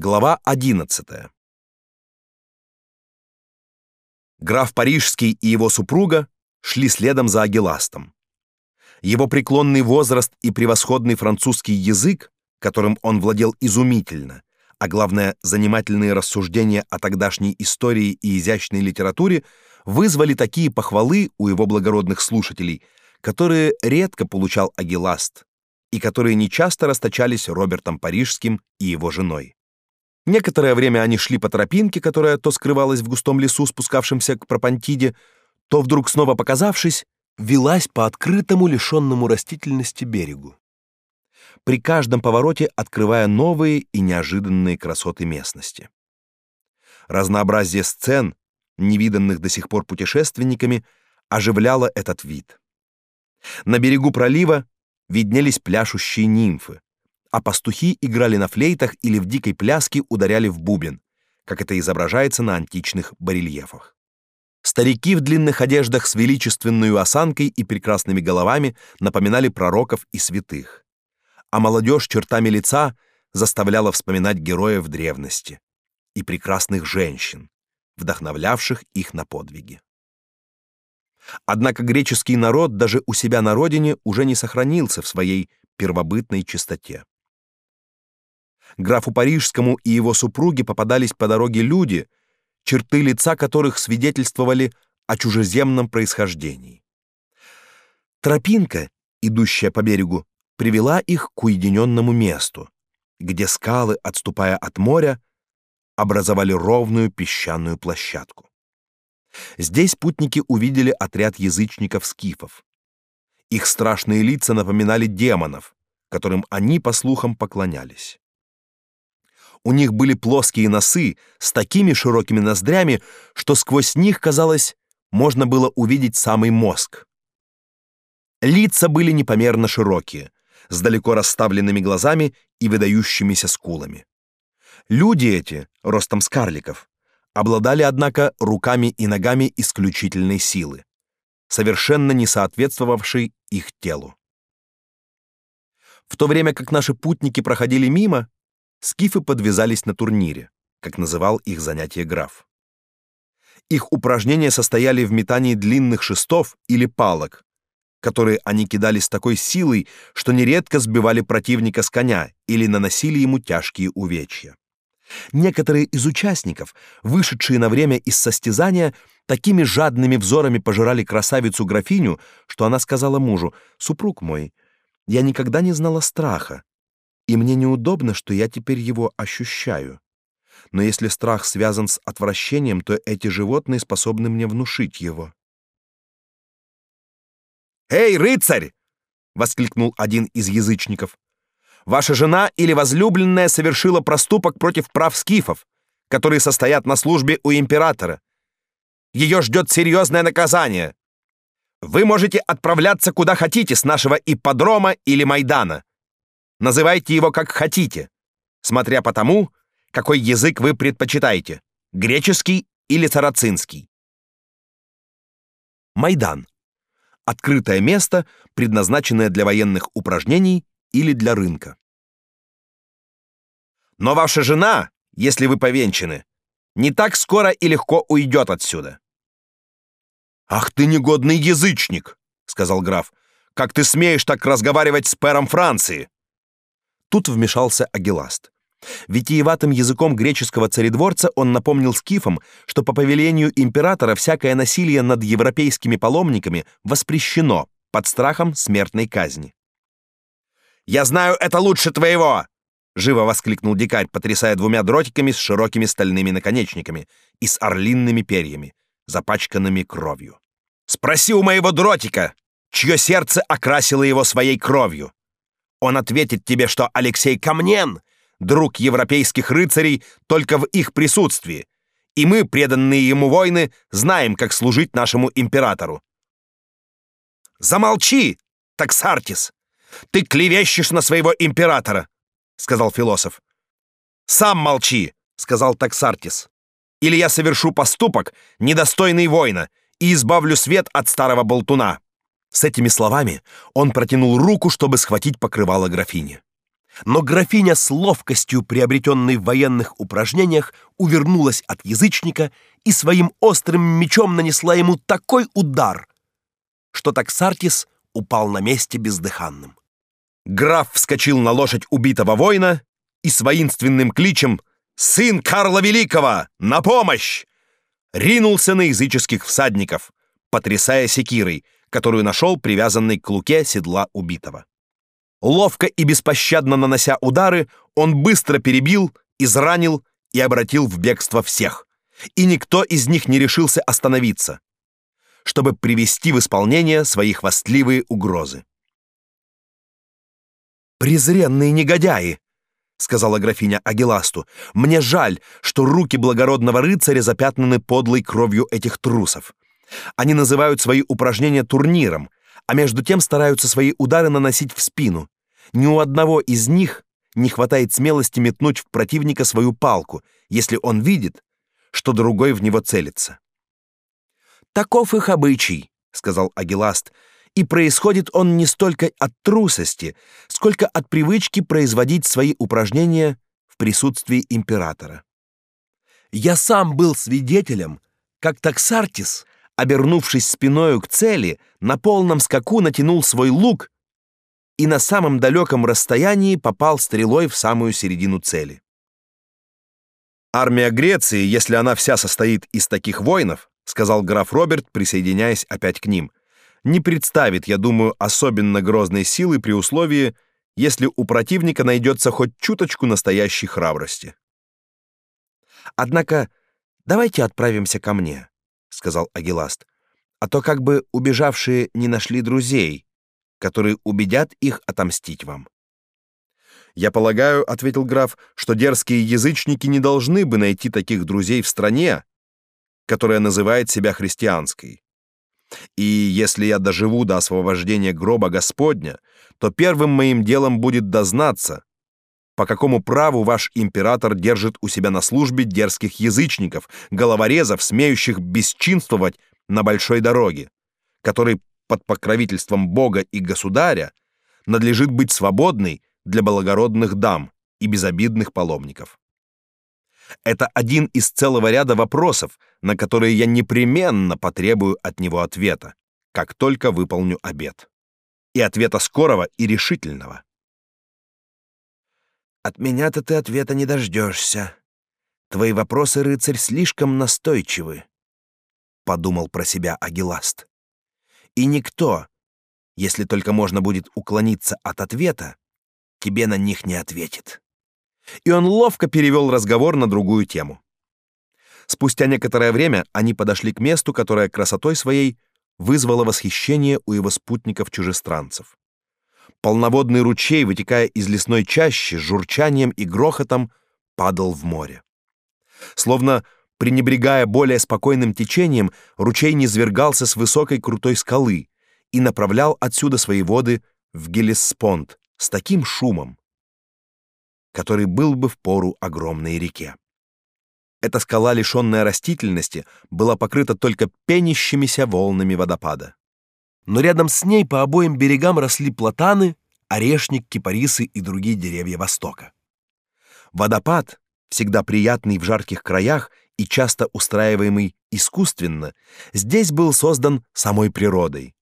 Глава 11. Граф Парижский и его супруга шли следом за Агиластом. Его преклонный возраст и превосходный французский язык, которым он владел изумительно, а главное, занимательные рассуждения о тогдашней истории и изящной литературе вызвали такие похвалы у его благородных слушателей, которые редко получал Агиласт и которые нечасто расточались Робертом Парижским и его женой. Некоторое время они шли по тропинке, которая то скрывалась в густом лесу, спускавшемся к Пропантиде, то вдруг снова показавшись, велась по открытому, лишенному растительности берегу. При каждом повороте открывая новые и неожиданные красоты местности. Разнообразие сцен, невиданных до сих пор путешественниками, оживляло этот вид. На берегу пролива виднелись пляшущие нимфы, а пастухи играли на флейтах или в дикой пляске ударяли в бубен, как это изображается на античных барельефах. Старики в длинных одеждах с величественной осанкой и прекрасными головами напоминали пророков и святых, а молодежь чертами лица заставляла вспоминать героев древности и прекрасных женщин, вдохновлявших их на подвиги. Однако греческий народ даже у себя на родине уже не сохранился в своей первобытной чистоте графу Парижскому и его супруге попадались по дороге люди, черты лица которых свидетельствовали о чужеземном происхождении. Тропинка, идущая по берегу, привела их к уединенному месту, где скалы, отступая от моря, образовали ровную песчаную площадку. Здесь путники увидели отряд язычников-скифов. Их страшные лица напоминали демонов, которым они, по слухам, поклонялись. У них были плоские носы с такими широкими ноздрями, что сквозь них, казалось, можно было увидеть самый мозг. Лица были непомерно широкие, с далеко расставленными глазами и выдающимися скулами. Люди эти, ростом с карликов, обладали, однако, руками и ногами исключительной силы, совершенно не соответствовавшей их телу. В то время как наши путники проходили мимо, скифы подвязались на турнире, как называл их занятие граф. Их упражнения состояли в метании длинных шестов или палок, которые они кидали с такой силой, что нередко сбивали противника с коня или наносили ему тяжкие увечья. Некоторые из участников, вышедшие на время из состязания, такими жадными взорами пожирали красавицу-графиню, что она сказала мужу, «Супруг мой, я никогда не знала страха, и мне неудобно, что я теперь его ощущаю. Но если страх связан с отвращением, то эти животные способны мне внушить его. «Эй, рыцарь!» — воскликнул один из язычников. «Ваша жена или возлюбленная совершила проступок против прав скифов, которые состоят на службе у императора. Ее ждет серьезное наказание. Вы можете отправляться куда хотите с нашего ипподрома или Майдана. Называйте его как хотите, смотря по тому, какой язык вы предпочитаете — греческий или сарацинский. Майдан. Открытое место, предназначенное для военных упражнений или для рынка. Но ваша жена, если вы повенчаны, не так скоро и легко уйдет отсюда. «Ах ты негодный язычник!» — сказал граф. «Как ты смеешь так разговаривать с пэром Франции?» Тут вмешался Агиласт. Витиеватым языком греческого царедворца он напомнил скифам, что по повелению императора всякое насилие над европейскими паломниками воспрещено под страхом смертной казни. «Я знаю это лучше твоего!» — живо воскликнул дикарь, потрясая двумя дротиками с широкими стальными наконечниками и с орлинными перьями, запачканными кровью. «Спроси у моего дротика, чье сердце окрасило его своей кровью!» Он ответит тебе, что Алексей Камнен — друг европейских рыцарей только в их присутствии, и мы, преданные ему воины, знаем, как служить нашему императору. «Замолчи, Таксартис! Ты клевещешь на своего императора!» — сказал философ. «Сам молчи!» — сказал Таксартис. «Или я совершу поступок, недостойный воина, и избавлю свет от старого болтуна». С этими словами он протянул руку, чтобы схватить покрывало графини. Но графиня с ловкостью, приобретенной в военных упражнениях, увернулась от язычника и своим острым мечом нанесла ему такой удар, что Таксартис упал на месте бездыханным. Граф вскочил на лошадь убитого воина и с воинственным кличем «Сын Карла Великого! На помощь!» ринулся на языческих всадников, потрясая секирой, которую нашел привязанной к луке седла убитого. Ловко и беспощадно нанося удары, он быстро перебил, изранил и обратил в бегство всех. И никто из них не решился остановиться, чтобы привести в исполнение свои хвастливые угрозы. «Презренные негодяи!» — сказала графиня Агиласту. «Мне жаль, что руки благородного рыцаря запятнаны подлой кровью этих трусов. Они называют свои упражнения турниром, а между тем стараются свои удары наносить в спину. Ни у одного из них не хватает смелости метнуть в противника свою палку, если он видит, что другой в него целится. Таков их обычай, сказал Агиласт, и происходит он не столько от трусости, сколько от привычки производить свои упражнения в присутствии императора. Я сам был свидетелем, как Таксартис обернувшись спиною к цели, на полном скаку натянул свой лук и на самом далеком расстоянии попал стрелой в самую середину цели. Армия Греции, если она вся состоит из таких воинов, сказал граф Роберт, присоединяясь опять к ним, не представит, я думаю, особенно грозной силы при условии, если у противника найдется хоть чуточку настоящей храбрости. Однако давайте отправимся ко мне сказал Агиласт. А то как бы убежавшие не нашли друзей, которые убедят их отомстить вам. Я полагаю, ответил граф, что дерзкие язычники не должны бы найти таких друзей в стране, которая называет себя христианской. И если я доживу до освобождения гроба Господня, то первым моим делом будет дознаться, по какому праву ваш император держит у себя на службе дерзких язычников, головорезов, смеющих бесчинствовать на большой дороге, которой под покровительством Бога и государя надлежит быть свободной для благородных дам и безобидных паломников? Это один из целого ряда вопросов, на которые я непременно потребую от него ответа, как только выполню обет. И ответа скорого и решительного. От меня-то ты ответа не дождешься. Твои вопросы, рыцарь, слишком настойчивы, подумал про себя Агиласт. И никто, если только можно будет уклониться от ответа, тебе на них не ответит. И он ловко перевел разговор на другую тему. Спустя некоторое время они подошли к месту, которое красотой своей вызвало восхищение у его спутников-чужестранцев полноводный ручей, вытекая из лесной чащи, журчанием и грохотом падал в море. Словно пренебрегая более спокойным течением, ручей низвергался с высокой крутой скалы и направлял отсюда свои воды в Гелеспонд с таким шумом, который был бы в пору огромной реке. Эта скала, лишенная растительности, была покрыта только пенящимися волнами водопада но рядом с ней по обоим берегам росли платаны, орешник, кипарисы и другие деревья Востока. Водопад, всегда приятный в жарких краях и часто устраиваемый искусственно, здесь был создан самой природой.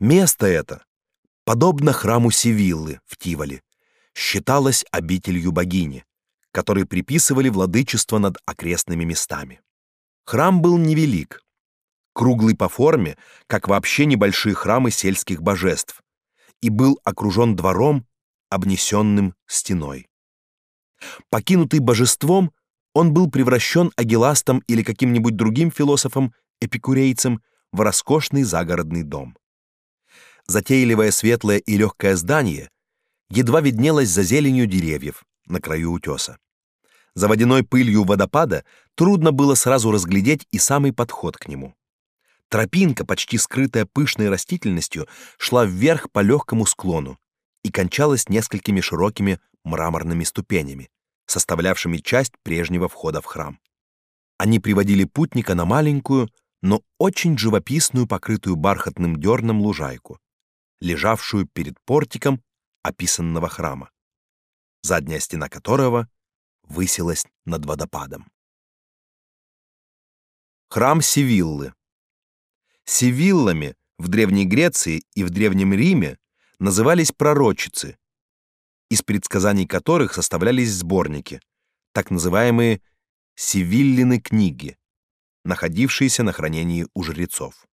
Место это, подобно храму Севиллы в Тиволе, считалось обителью богини, которой приписывали владычество над окрестными местами. Храм был невелик, круглый по форме, как вообще небольшие храмы сельских божеств, и был окружен двором, обнесенным стеной. Покинутый божеством, он был превращен агиластом или каким-нибудь другим философом-эпикурейцем в роскошный загородный дом. Затейливое светлое и легкое здание едва виднелось за зеленью деревьев на краю утеса. За водяной пылью водопада трудно было сразу разглядеть и самый подход к нему. Тропинка, почти скрытая пышной растительностью, шла вверх по легкому склону и кончалась несколькими широкими мраморными ступенями, составлявшими часть прежнего входа в храм. Они приводили путника на маленькую, но очень живописную, покрытую бархатным дерном лужайку, лежавшую перед портиком описанного храма. задняя стена которого высилась над водопадом. Храм Севиллы. Севиллами в Древней Греции и в Древнем Риме назывались пророчицы, из предсказаний которых составлялись сборники, так называемые Севиллины книги, находившиеся на хранении у жрецов.